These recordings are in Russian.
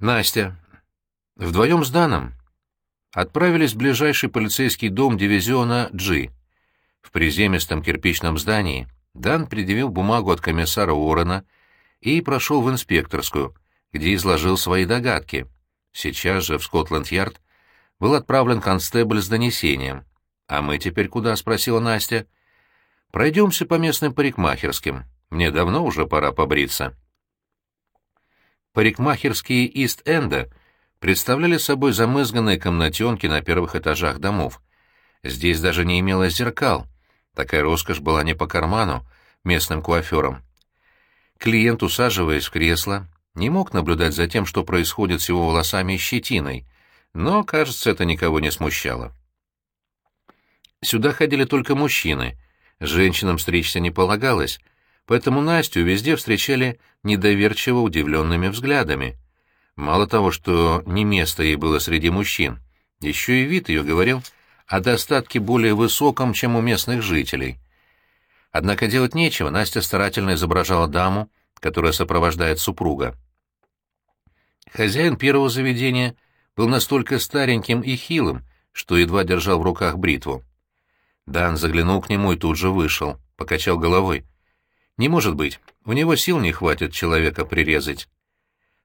Настя. Вдвоем с Даном отправились в ближайший полицейский дом дивизиона G. В приземистом кирпичном здании Дан предъявил бумагу от комиссара Уоррена и прошел в инспекторскую, где изложил свои догадки. Сейчас же в Скотланд-Ярд был отправлен констебль с донесением. «А мы теперь куда?» — спросила Настя. «Пройдемся по местным парикмахерским. Мне давно уже пора побриться». Парикмахерские Ист-Энда представляли собой замызганные комнатенки на первых этажах домов. Здесь даже не имелось зеркал. Такая роскошь была не по карману местным куаферам. Клиент, усаживаясь в кресло, не мог наблюдать за тем, что происходит с его волосами и щетиной, но, кажется, это никого не смущало. Сюда ходили только мужчины, женщинам стричься не полагалось, поэтому Настю везде встречали недоверчиво удивленными взглядами. Мало того, что не место ей было среди мужчин, еще и вид ее говорил о достатке более высоком, чем у местных жителей. Однако делать нечего, Настя старательно изображала даму, которая сопровождает супруга. Хозяин первого заведения был настолько стареньким и хилым, что едва держал в руках бритву. Дан заглянул к нему и тут же вышел, покачал головой. Не может быть, у него сил не хватит человека прирезать.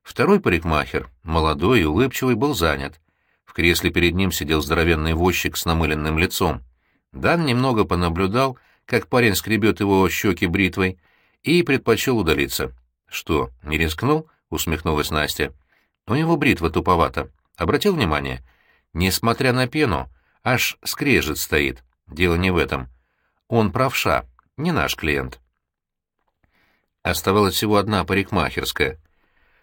Второй парикмахер, молодой и улыбчивый, был занят. В кресле перед ним сидел здоровенный возчик с намыленным лицом. Дан немного понаблюдал, как парень скребет его щеки бритвой, и предпочел удалиться. «Что, не рискнул?» — усмехнулась Настя. «У него бритва туповата. Обратил внимание? Несмотря на пену, аж скрежет стоит. Дело не в этом. Он правша, не наш клиент». Оставалась всего одна парикмахерская.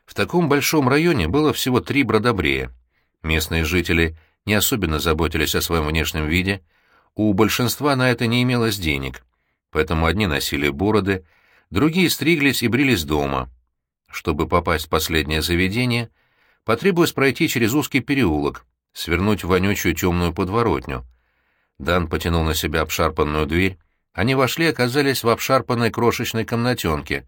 В таком большом районе было всего три бродобрея. Местные жители не особенно заботились о своем внешнем виде, у большинства на это не имелось денег, поэтому одни носили бороды, другие стриглись и брились дома. Чтобы попасть в последнее заведение, потребовалось пройти через узкий переулок, свернуть в вонючую темную подворотню. Дан потянул на себя обшарпанную дверь, они вошли и оказались в обшарпанной крошечной комнатенке,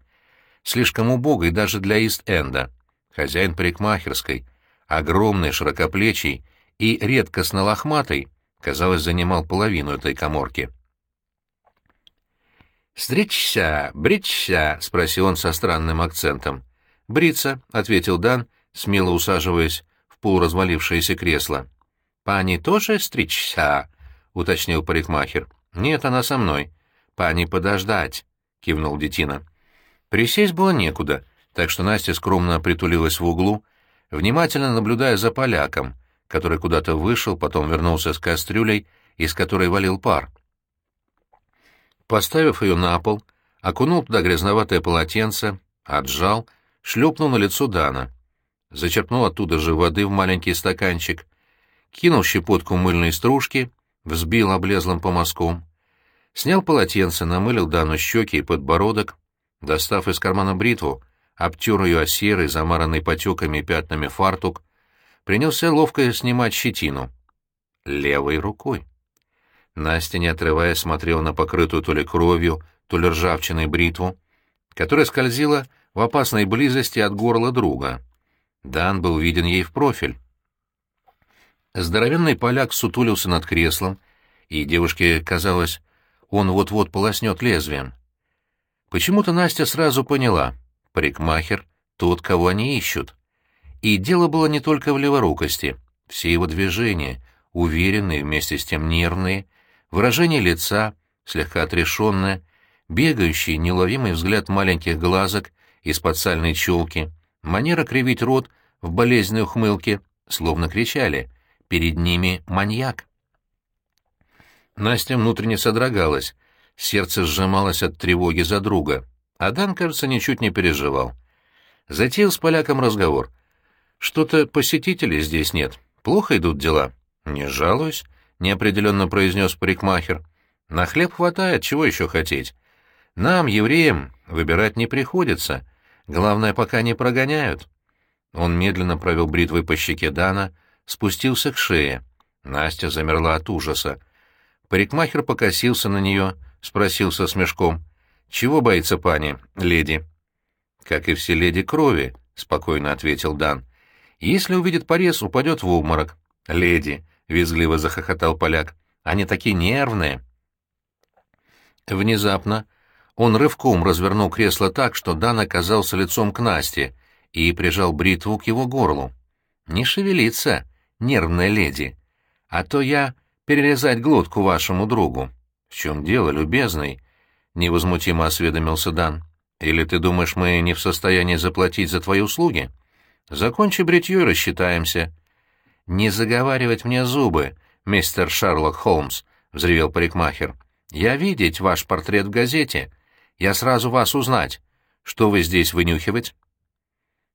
слишком убогой даже для Ист-Энда. Хозяин парикмахерской, огромный, широкоплечий и редкостно лохматый, казалось, занимал половину этой коморки. «Стричься, бричься?» — спросил он со странным акцентом. «Бриться», — ответил Дан, смело усаживаясь в полуразвалившееся кресло. «Пани тоже стричься?» — уточнил парикмахер. «Нет, она со мной». «Пани подождать», — кивнул детина. Присесть было некуда, так что Настя скромно притулилась в углу, внимательно наблюдая за поляком, который куда-то вышел, потом вернулся с кастрюлей, из которой валил пар. Поставив ее на пол, окунул туда грязноватое полотенце, отжал, шлепнул на лицо Дана. Зачерпнул оттуда же воды в маленький стаканчик, кинул щепотку мыльной стружки, взбил облезлым по мазкам, снял полотенце, намылил Дану щеки и подбородок, достав из кармана бритву, обтер ее о серый, замаранный потеками и пятнами фартук, принялся ловко снимать щетину. Левой рукой. Настя, не отрываясь, смотрела на покрытую то ли кровью, то ли ржавчиной бритву, которая скользила в опасной близости от горла друга. Дан был виден ей в профиль. Здоровенный поляк сутулился над креслом, и девушке казалось, он вот-вот полоснет лезвием. Почему-то Настя сразу поняла — парикмахер — тот, кого они ищут. И дело было не только в леворукости. Все его движения, уверенные, вместе с тем нервные, выражение лица, слегка отрешенное, бегающий, неуловимый взгляд маленьких глазок из-под сальной челки, манера кривить рот в болезненной ухмылке, словно кричали «Перед ними маньяк!». Настя внутренне содрогалась, сердце сжималось от тревоги за друга, а Дан, кажется, ничуть не переживал. Затеял с поляком разговор. «Что-то посетителей здесь нет. Плохо идут дела?» «Не жалуюсь», — неопределенно произнес парикмахер. «На хлеб хватает, чего еще хотеть? Нам, евреям, выбирать не приходится. Главное, пока не прогоняют». Он медленно провел бритвой по щеке Дана, спустился к шее. Настя замерла от ужаса. Парикмахер покосился на нее, спросил со смешком. «Чего боится пани, леди?» «Как и все леди крови», — спокойно ответил Дан. Если увидит порез, упадет в обморок. «Леди!» — визгливо захохотал поляк. «Они такие нервные!» Внезапно он рывком развернул кресло так, что Дан оказался лицом к Насте и прижал бритву к его горлу. «Не шевелиться, нервная леди, а то я перерезать глотку вашему другу». «В чем дело, любезный?» — невозмутимо осведомился Дан. «Или ты думаешь, мы не в состоянии заплатить за твои услуги? Закончи бритье и рассчитаемся». «Не заговаривать мне зубы, мистер Шерлок Холмс», — взревел парикмахер. «Я видеть ваш портрет в газете. Я сразу вас узнать. Что вы здесь вынюхивать?»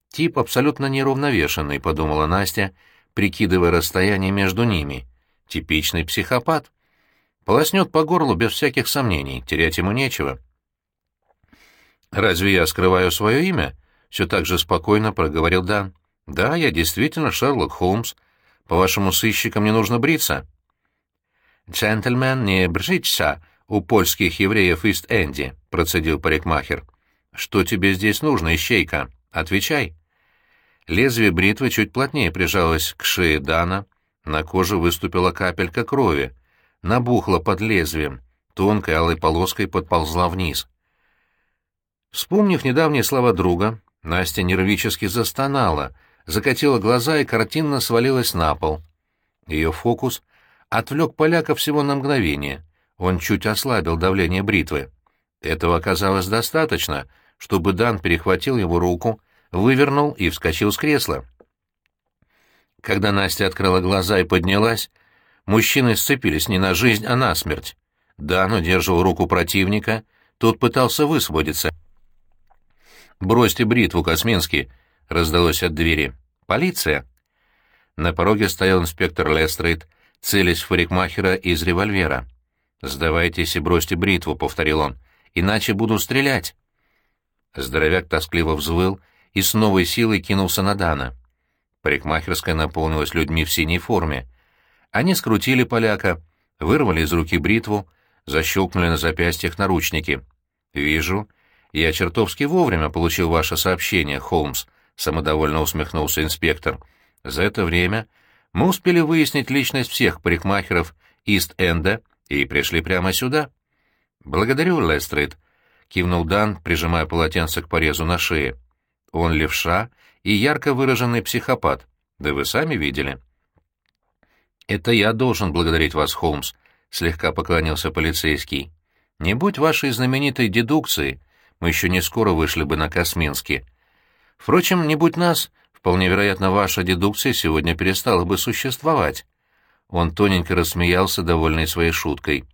«Тип абсолютно неравновешенный», — подумала Настя, прикидывая расстояние между ними. «Типичный психопат. Полоснет по горлу без всяких сомнений, терять ему нечего». «Разве я скрываю свое имя?» — все так же спокойно проговорил Дан. «Да, я действительно Шерлок Холмс. По-вашему, сыщикам не нужно бриться?» «Джентльмен не бриться у польских евреев Ист-Энди», — процедил парикмахер. «Что тебе здесь нужно, ищейка? Отвечай». Лезвие бритвы чуть плотнее прижалось к шее Дана, на коже выступила капелька крови, набухла под лезвием, тонкой алой полоской подползла вниз. Вспомнив недавние слова друга, Настя нервически застонала, закатила глаза и картинно свалилась на пол. Ее фокус отвлек поляка всего на мгновение. Он чуть ослабил давление бритвы. Этого оказалось достаточно, чтобы Дан перехватил его руку вывернул и вскочил с кресла. Когда Настя открыла глаза и поднялась, мужчины сцепились не на жизнь, а на смерть. Дан удерживал руку противника, тот пытался высвободиться. «Бросьте бритву, Косминский!» — раздалось от двери. «Полиция!» На пороге стоял инспектор Лестрейд, целясь в парикмахера из револьвера. «Сдавайтесь и бросьте бритву», — повторил он, — «иначе буду стрелять». Здоровяк тоскливо взвыл и с новой силой кинулся на Дана. Парикмахерская наполнилась людьми в синей форме. Они скрутили поляка, вырвали из руки бритву, защелкнули на запястьях наручники. «Вижу. Я чертовски вовремя получил ваше сообщение, Холмс», — самодовольно усмехнулся инспектор. «За это время мы успели выяснить личность всех парикмахеров Ист-Энда и пришли прямо сюда». «Благодарю, Лестрейд», — кивнул Дан, прижимая полотенце к порезу на шее. Он левша и ярко выраженный психопат. Да вы сами видели. «Это я должен благодарить вас, Холмс», — слегка поклонился полицейский. «Не будь вашей знаменитой дедукции, мы еще не скоро вышли бы на Косминске. Впрочем, не будь нас, вполне вероятно, ваша дедукция сегодня перестала бы существовать». Он тоненько рассмеялся, довольный своей шуткой.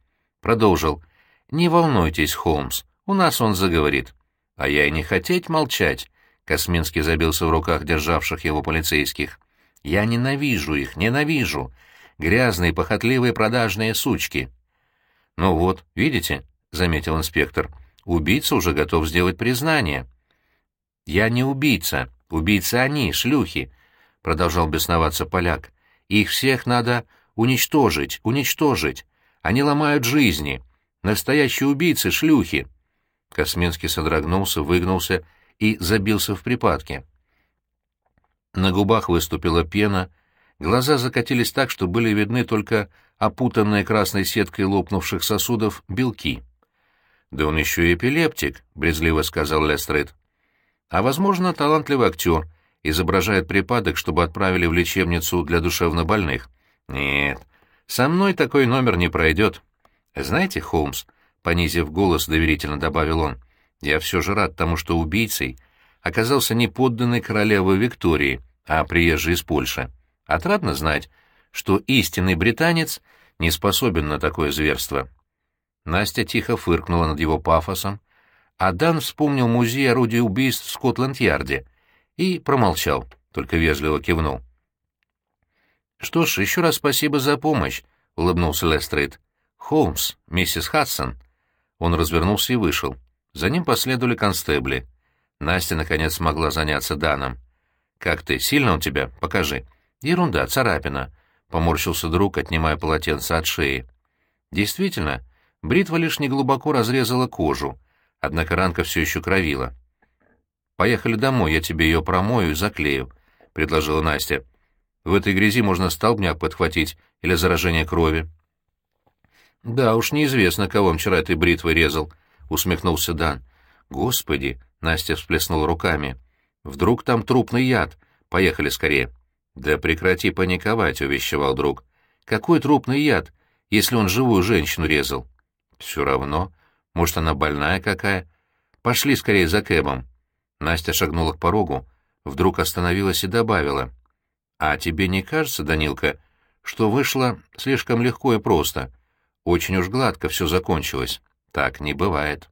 Продолжил. «Не волнуйтесь, Холмс, у нас он заговорит. А я и не хотеть молчать. Косминский забился в руках державших его полицейских. «Я ненавижу их, ненавижу! Грязные, похотливые продажные сучки!» «Ну вот, видите?» — заметил инспектор. «Убийца уже готов сделать признание». «Я не убийца. Убийцы они, шлюхи!» — продолжал бесноваться поляк. «Их всех надо уничтожить, уничтожить. Они ломают жизни. Настоящие убийцы — шлюхи!» Косминский содрогнулся, выгнулся и забился в припадке. На губах выступила пена, глаза закатились так, что были видны только опутанные красной сеткой лопнувших сосудов белки. «Да он еще и эпилептик», — брезгливо сказал Лестрейд. «А, возможно, талантливый актер, изображает припадок, чтобы отправили в лечебницу для душевнобольных. Нет, со мной такой номер не пройдет. Знаете, Холмс, — понизив голос, доверительно добавил он, я все же рад тому, что убийцей оказался не подданный королевы Виктории, а приезжий из Польши. Отрадно знать, что истинный британец не способен на такое зверство. Настя тихо фыркнула над его пафосом, а Дан вспомнил музей орудий убийств в Скотланд-Ярде и промолчал, только вежливо кивнул. «Что ж, еще раз спасибо за помощь», — улыбнулся Лестрейд. «Холмс, миссис Хадсон». Он развернулся и вышел. За ним последовали констебли. Настя, наконец, смогла заняться Даном. «Как ты? Сильно у тебя? Покажи». «Ерунда, царапина», — поморщился друг, отнимая полотенце от шеи. Действительно, бритва лишь неглубоко разрезала кожу, однако ранка все еще кровила. «Поехали домой, я тебе ее промою и заклею», — предложила Настя. «В этой грязи можно столбняк подхватить или заражение крови». «Да уж неизвестно, кого он вчера этой бритвой резал», — усмехнулся Дан. «Господи!» — Настя всплеснула руками. «Вдруг там трупный яд? Поехали скорее». «Да прекрати паниковать», — увещевал друг. «Какой трупный яд, если он живую женщину резал?» «Все равно. Может, она больная какая? Пошли скорее за Кэбом». Настя шагнула к порогу, вдруг остановилась и добавила. «А тебе не кажется, Данилка, что вышло слишком легко и просто? Очень уж гладко все закончилось. Так не бывает».